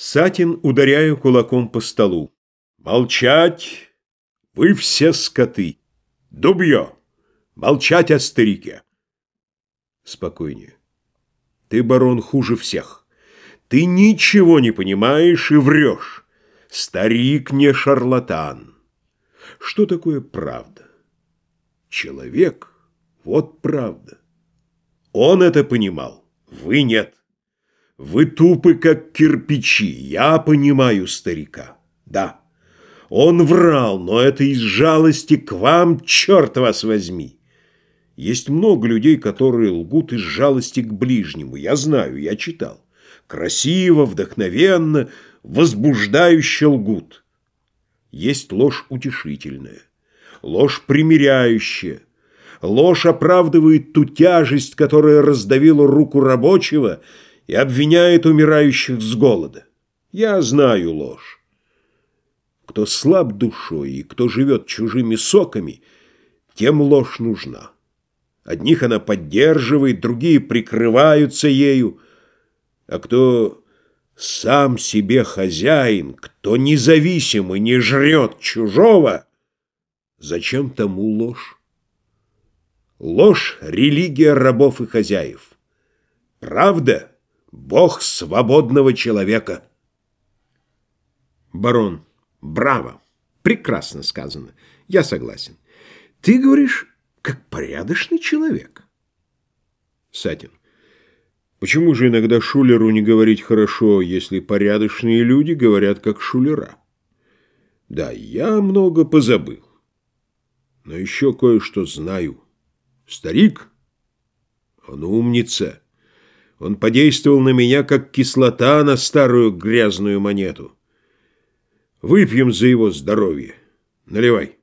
Сатин, ударяя кулаком по столу. «Молчать! Вы все скоты! Дубье! Молчать о старике!» Спокойнее. «Ты, барон, хуже всех. Ты ничего не понимаешь и врешь. Старик не шарлатан. Что такое правда? Человек — вот правда. Он это понимал, вы нет. Вы тупы, как кирпичи. Я понимаю старика. Да, он врал, но это из жалости к вам, черт вас возьми. Есть много людей, которые лгут из жалости к ближнему. Я знаю, я читал. Красиво, вдохновенно, возбуждающе лгут. Есть ложь утешительная, ложь примиряющая. Ложь оправдывает ту тяжесть, которая раздавила руку рабочего – и обвиняет умирающих с голода. Я знаю ложь. Кто слаб душой и кто живет чужими соками, тем ложь нужна. Одних она поддерживает, другие прикрываются ею, а кто сам себе хозяин, кто независимо не жрет чужого, зачем тому ложь? Ложь — религия рабов и хозяев. Правда — Бог свободного человека. Барон, браво, прекрасно сказано, я согласен. Ты говоришь, как порядочный человек. Сатин, почему же иногда шулеру не говорить хорошо, если порядочные люди говорят как шулера? Да, я много позабыл, но еще кое-что знаю. Старик, он умница. Он подействовал на меня, как кислота на старую грязную монету. Выпьем за его здоровье. Наливай.